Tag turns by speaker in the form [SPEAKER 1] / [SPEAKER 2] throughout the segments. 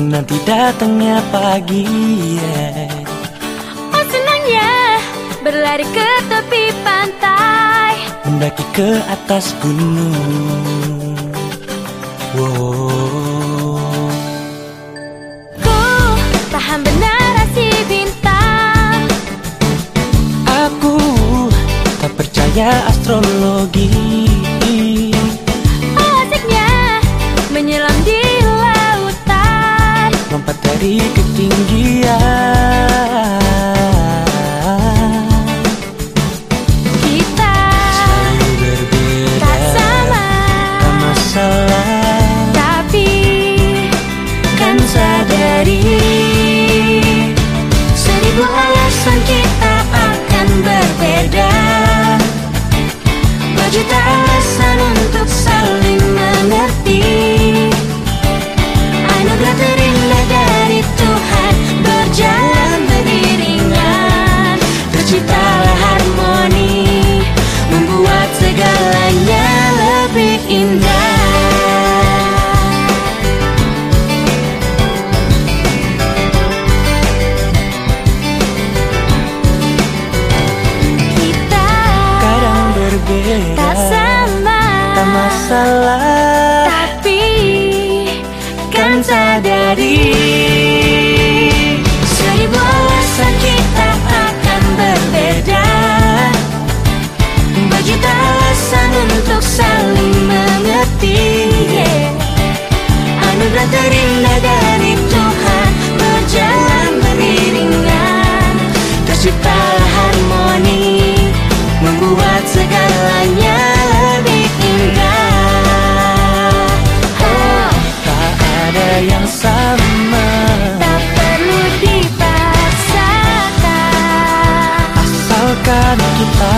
[SPEAKER 1] Menanti datangnya pagi yeah.
[SPEAKER 2] Oh senangnya berlari ke tepi pantai
[SPEAKER 1] Mendaki ke atas gunung wow.
[SPEAKER 2] Ku paham benar si bintang
[SPEAKER 1] Aku tak percaya astrologi dari ketinggian berbeda
[SPEAKER 2] tak sama
[SPEAKER 1] Tak masalah.
[SPEAKER 2] Tapi
[SPEAKER 1] Kan sadari
[SPEAKER 2] Seribu alasan kita akan berbeda.
[SPEAKER 1] Berjuta alasan untuk saling mengerti
[SPEAKER 2] yeah.
[SPEAKER 1] Anugerah terindah dari Asalkan kita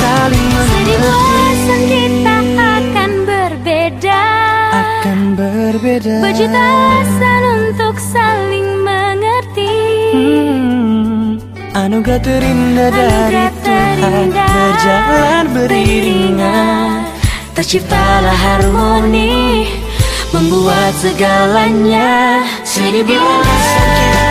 [SPEAKER 1] saling mengerti.
[SPEAKER 2] kita akan berbeda.
[SPEAKER 1] Akan berbeda.
[SPEAKER 2] Berjuta alasan untuk saling mengerti.
[SPEAKER 1] Hmm, Anugerah terindah dari Tuhan Berjalan beriringan. Terciptalah harmoni Membuat segalanya. Seribu alasan kita